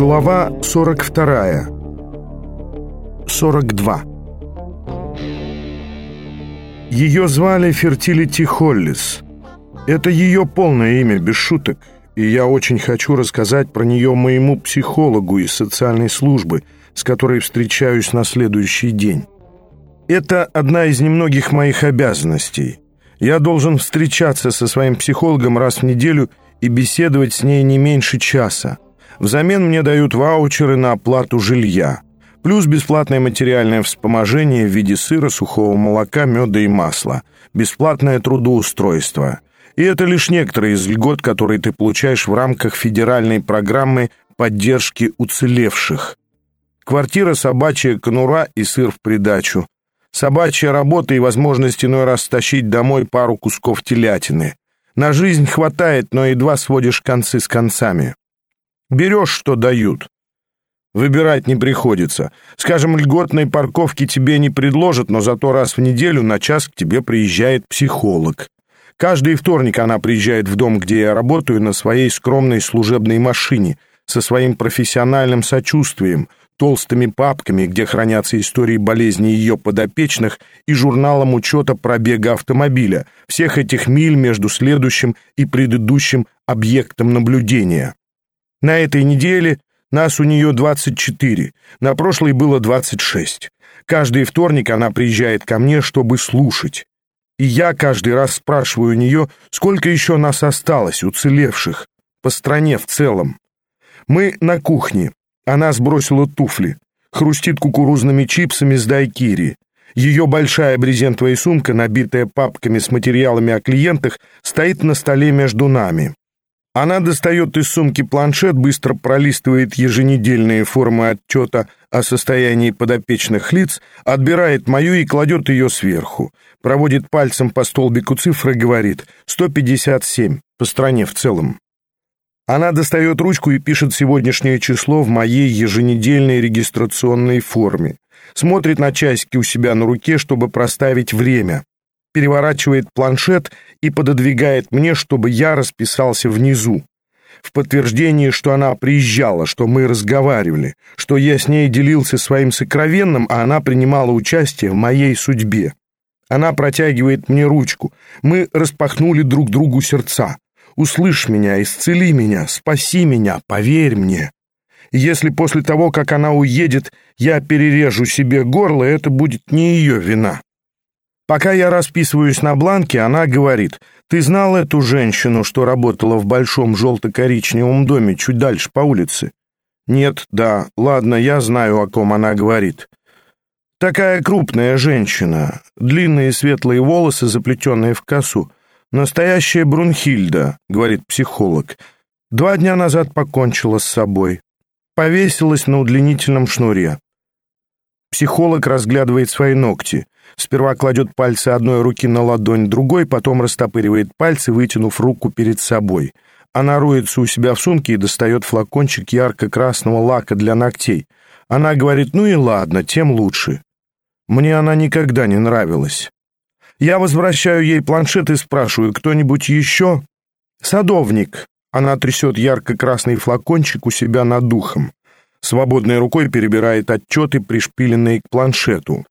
Глава 42. 42. Ее звали Фертилити Холлис. Это ее полное имя, без шуток. И я очень хочу рассказать про нее моему психологу из социальной службы, с которой встречаюсь на следующий день. Это одна из немногих моих обязанностей. Я должен встречаться со своим психологом раз в неделю и беседовать с ней не меньше часа. Взамен мне дают ваучеры на оплату жилья. Плюс бесплатное материальное вспоможение в виде сыра, сухого молока, меда и масла. Бесплатное трудоустройство. И это лишь некоторые из льгот, которые ты получаешь в рамках федеральной программы поддержки уцелевших. Квартира, собачья конура и сыр в придачу. Собачья работа и возможность иной раз стащить домой пару кусков телятины. На жизнь хватает, но едва сводишь концы с концами. Берешь, что дают. Выбирать не приходится. Скажем, льготной парковки тебе не предложат, но зато раз в неделю на час к тебе приезжает психолог. Каждый вторник она приезжает в дом, где я работаю, на своей скромной служебной машине, со своим профессиональным сочувствием, толстыми папками, где хранятся истории болезни ее подопечных и журналом учета пробега автомобиля, всех этих миль между следующим и предыдущим объектом наблюдения. На этой неделе нас у нее 24, на прошлой было 26. Каждый вторник она приезжает ко мне, чтобы слушать. И я каждый раз спрашиваю у нее, сколько еще нас осталось, уцелевших, по стране в целом. Мы на кухне. Она сбросила туфли. Хрустит кукурузными чипсами с дайкири. Ее большая брезентовая сумка, набитая папками с материалами о клиентах, стоит на столе между нами. Она достает из сумки планшет, быстро пролистывает еженедельные формы отчета о состоянии подопечных лиц, отбирает мою и кладет ее сверху. Проводит пальцем по столбику цифры и говорит «157» по стране в целом. Она достает ручку и пишет сегодняшнее число в моей еженедельной регистрационной форме. Смотрит на часики у себя на руке, чтобы проставить время переворачивает планшет и пододвигает мне, чтобы я расписался внизу. В подтверждении, что она приезжала, что мы разговаривали, что я с ней делился своим сокровенным, а она принимала участие в моей судьбе. Она протягивает мне ручку. Мы распахнули друг другу сердца. «Услышь меня, исцели меня, спаси меня, поверь мне». если после того, как она уедет, я перережу себе горло, это будет не ее вина. Пока я расписываюсь на бланке, она говорит, «Ты знал эту женщину, что работала в большом желто-коричневом доме чуть дальше по улице?» «Нет, да, ладно, я знаю, о ком она говорит». «Такая крупная женщина, длинные светлые волосы, заплетенные в косу. Настоящая Брунхильда», — говорит психолог. «Два дня назад покончила с собой. Повесилась на удлинительном шнуре. Психолог разглядывает свои ногти. Сперва кладет пальцы одной руки на ладонь другой, потом растопыривает пальцы, вытянув руку перед собой. Она роется у себя в сумке и достает флакончик ярко-красного лака для ногтей. Она говорит, ну и ладно, тем лучше. Мне она никогда не нравилась. Я возвращаю ей планшет и спрашиваю, кто-нибудь еще? Садовник. Она трясет ярко-красный флакончик у себя над духом. Свободной рукой перебирает отчеты, пришпиленные к планшету.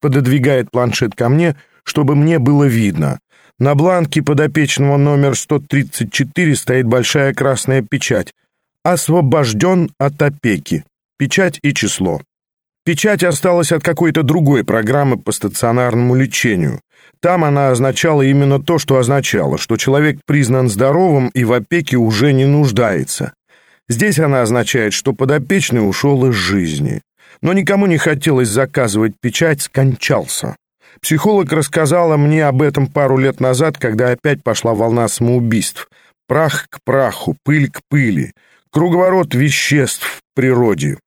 Пододвигает планшет ко мне, чтобы мне было видно. На бланке подопечного номер 134 стоит большая красная печать. «Освобожден от опеки». Печать и число. Печать осталась от какой-то другой программы по стационарному лечению. Там она означала именно то, что означала, что человек признан здоровым и в опеке уже не нуждается. Здесь она означает, что подопечный ушел из жизни. Но никому не хотелось заказывать печать, скончался. Психолог рассказала мне об этом пару лет назад, когда опять пошла волна самоубийств. Прах к праху, пыль к пыли, круговорот веществ в природе.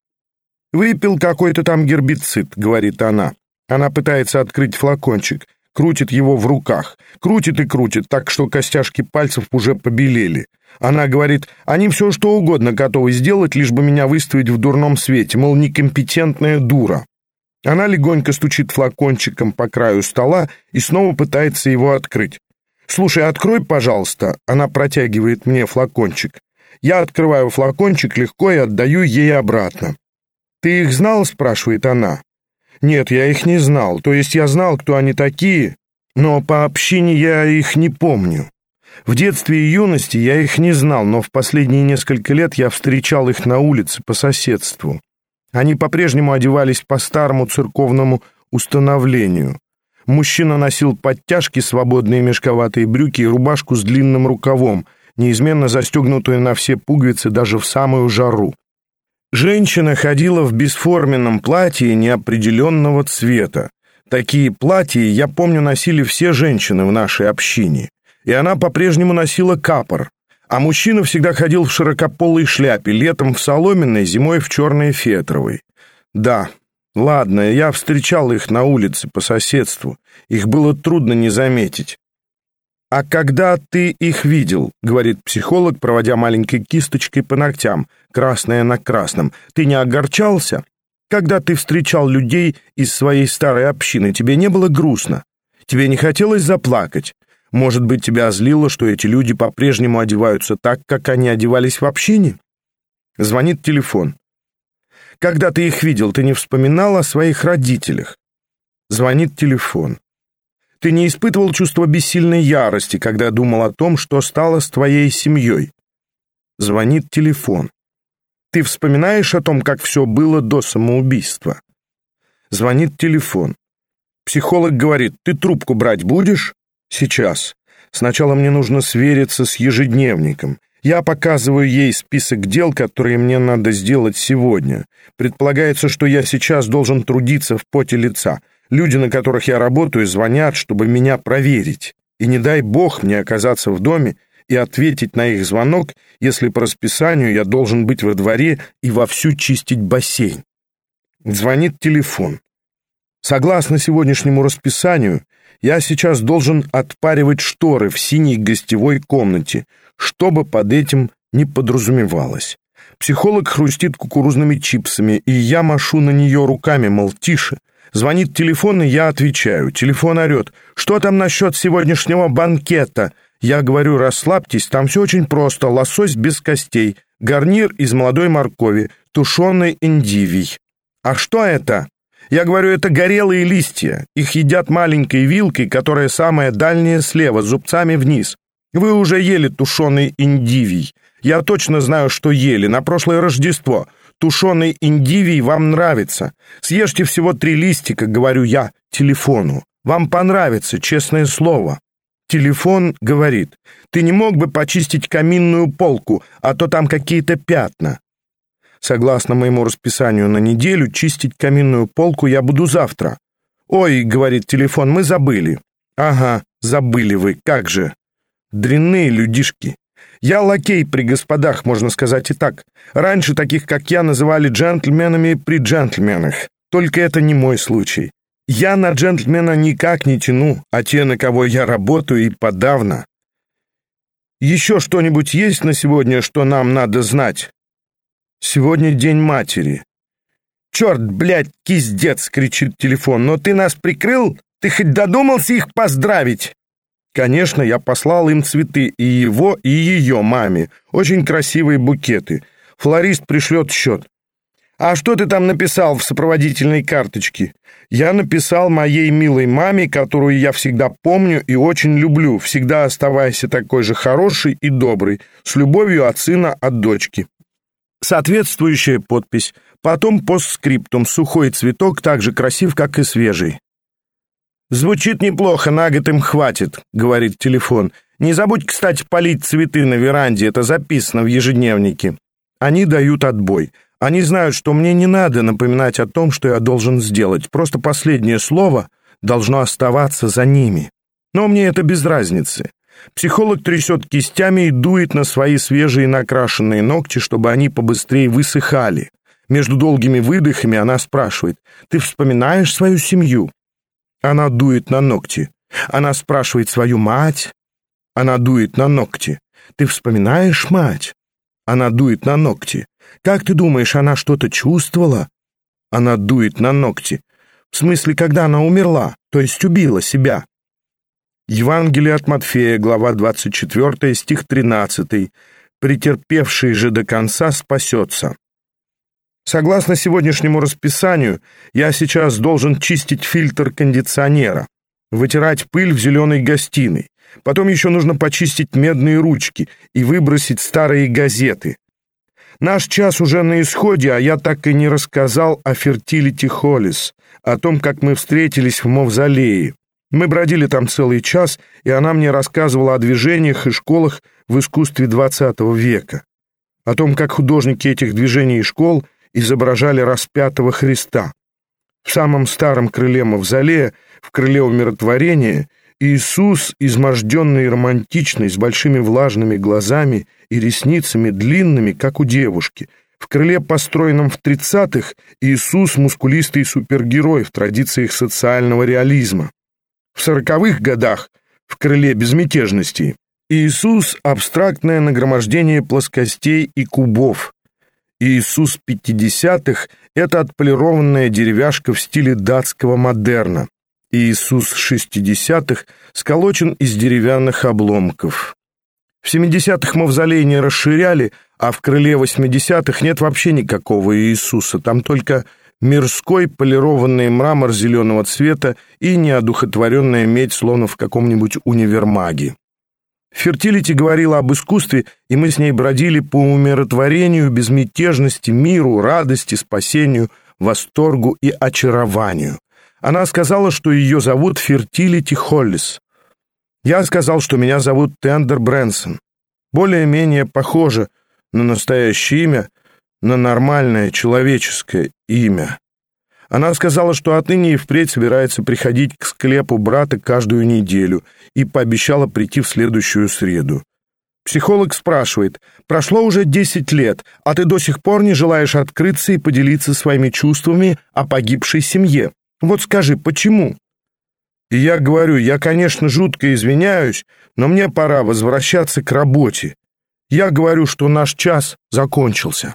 «Выпил какой-то там гербицид», — говорит она. Она пытается открыть флакончик, крутит его в руках, крутит и крутит, так что костяшки пальцев уже побелели. Она говорит, они все что угодно готовы сделать, лишь бы меня выставить в дурном свете, мол, некомпетентная дура. Она легонько стучит флакончиком по краю стола и снова пытается его открыть. «Слушай, открой, пожалуйста». Она протягивает мне флакончик. Я открываю флакончик легко и отдаю ей обратно. «Ты их знал?» — спрашивает она. «Нет, я их не знал. То есть я знал, кто они такие, но по общине я их не помню. В детстве и юности я их не знал, но в последние несколько лет я встречал их на улице по соседству. Они по-прежнему одевались по старому церковному установлению. Мужчина носил подтяжки, свободные мешковатые брюки и рубашку с длинным рукавом, неизменно застегнутую на все пуговицы даже в самую жару. Женщина ходила в бесформенном платье неопределенного цвета. Такие платья, я помню, носили все женщины в нашей общине. И она по-прежнему носила капор. А мужчина всегда ходил в широкополой шляпе, летом в соломенной, зимой в черной фетровой. Да, ладно, я встречал их на улице по соседству. Их было трудно не заметить. «А когда ты их видел?» — говорит психолог, проводя маленькой кисточкой по ногтям, красное на красном. «Ты не огорчался? Когда ты встречал людей из своей старой общины, тебе не было грустно? Тебе не хотелось заплакать? Может быть, тебя злило, что эти люди по-прежнему одеваются так, как они одевались в общине?» Звонит телефон. «Когда ты их видел, ты не вспоминал о своих родителях?» Звонит телефон. «Ты не испытывал чувство бессильной ярости, когда думал о том, что стало с твоей семьей?» Звонит телефон. Ты вспоминаешь о том, как все было до самоубийства? Звонит телефон. Психолог говорит, ты трубку брать будешь? Сейчас. Сначала мне нужно свериться с ежедневником. Я показываю ей список дел, которые мне надо сделать сегодня. Предполагается, что я сейчас должен трудиться в поте лица. Люди, на которых я работаю, звонят, чтобы меня проверить. И не дай бог мне оказаться в доме и ответить на их звонок, если по расписанию я должен быть во дворе и вовсю чистить бассейн. Звонит телефон. Согласно сегодняшнему расписанию, я сейчас должен отпаривать шторы в синей гостевой комнате, чтобы под этим не подразумевалось. Психолог хрустит кукурузными чипсами, и я машу на нее руками, мол, тише. Звонит телефон, и я отвечаю. Телефон орет. «Что там насчет сегодняшнего банкета?» Я говорю, расслабьтесь, там все очень просто. Лосось без костей, гарнир из молодой моркови, тушеный индивий. А что это? Я говорю, это горелые листья. Их едят маленькой вилкой, которая самая дальняя слева, зубцами вниз. Вы уже ели тушеный индивий. Я точно знаю, что ели. На прошлое Рождество. Тушеный индивий вам нравится. Съешьте всего три листика, говорю я, телефону. Вам понравится, честное слово. Телефон говорит, ты не мог бы почистить каминную полку, а то там какие-то пятна. Согласно моему расписанию на неделю, чистить каминную полку я буду завтра. Ой, говорит телефон, мы забыли. Ага, забыли вы, как же. Дрянные людишки. Я лакей при господах, можно сказать и так. Раньше таких, как я, называли джентльменами при джентльменах. Только это не мой случай. Я на джентльмена никак не тяну, а те, на кого я работаю, и подавно. Еще что-нибудь есть на сегодня, что нам надо знать? Сегодня день матери. Черт, блядь, киздец, кричит телефон, но ты нас прикрыл? Ты хоть додумался их поздравить? Конечно, я послал им цветы, и его, и ее маме. Очень красивые букеты. Флорист пришлет счет. «А что ты там написал в сопроводительной карточке?» «Я написал моей милой маме, которую я всегда помню и очень люблю, всегда оставайся такой же хороший и добрый, с любовью от сына, от дочки». Соответствующая подпись. Потом постскриптум, сухой цветок, так же красив, как и свежий. «Звучит неплохо, на год им хватит», — говорит телефон. «Не забудь, кстати, полить цветы на веранде, это записано в ежедневнике». Они дают отбой. Они знают, что мне не надо напоминать о том, что я должен сделать. Просто последнее слово должно оставаться за ними. Но мне это без разницы. Психолог трясет кистями и дует на свои свежие накрашенные ногти, чтобы они побыстрее высыхали. Между долгими выдохами она спрашивает, «Ты вспоминаешь свою семью?» Она дует на ногти. Она спрашивает свою мать. Она дует на ногти. «Ты вспоминаешь мать?» Она дует на ногти. Как ты думаешь, она что-то чувствовала? Она дует на ногти. В смысле, когда она умерла, то есть убила себя. Евангелие от Матфея, глава 24, стих 13. претерпевший же до конца спасется. Согласно сегодняшнему расписанию, я сейчас должен чистить фильтр кондиционера, вытирать пыль в зеленой гостиной, потом еще нужно почистить медные ручки и выбросить старые газеты. Наш час уже на исходе, а я так и не рассказал о Фертилити Холлис, о том, как мы встретились в Мавзолее. Мы бродили там целый час, и она мне рассказывала о движениях и школах в искусстве XX века, о том, как художники этих движений и школ изображали распятого Христа. В самом старом крыле Мавзолея, в крыле умиротворения, Иисус, изможденный и романтичный, с большими влажными глазами и ресницами длинными, как у девушки. В крыле, построенном в тридцатых, Иисус — мускулистый супергерой в традициях социального реализма. В сороковых годах, в крыле безмятежности, Иисус — абстрактное нагромождение плоскостей и кубов. Иисус пятидесятых — это отполированная деревяшка в стиле датского модерна. Иисус шестидесятых сколочен из деревянных обломков. В семидесятых мавзолей не расширяли, а в крыле восьмидесятых нет вообще никакого Иисуса, там только мирской полированный мрамор зеленого цвета и неодухотворенная медь, словно в каком-нибудь универмаге. Фертилити говорила об искусстве, и мы с ней бродили по умиротворению, безмятежности, миру, радости, спасению, восторгу и очарованию. Она сказала, что ее зовут Фертилити Холлис. Я сказал, что меня зовут Тендер Брэнсон. Более-менее похоже на настоящее имя, на нормальное человеческое имя. Она сказала, что отныне и впредь собирается приходить к склепу брата каждую неделю и пообещала прийти в следующую среду. Психолог спрашивает, прошло уже 10 лет, а ты до сих пор не желаешь открыться и поделиться своими чувствами о погибшей семье. Вот скажи, почему? И я говорю, я, конечно, жутко извиняюсь, но мне пора возвращаться к работе. Я говорю, что наш час закончился.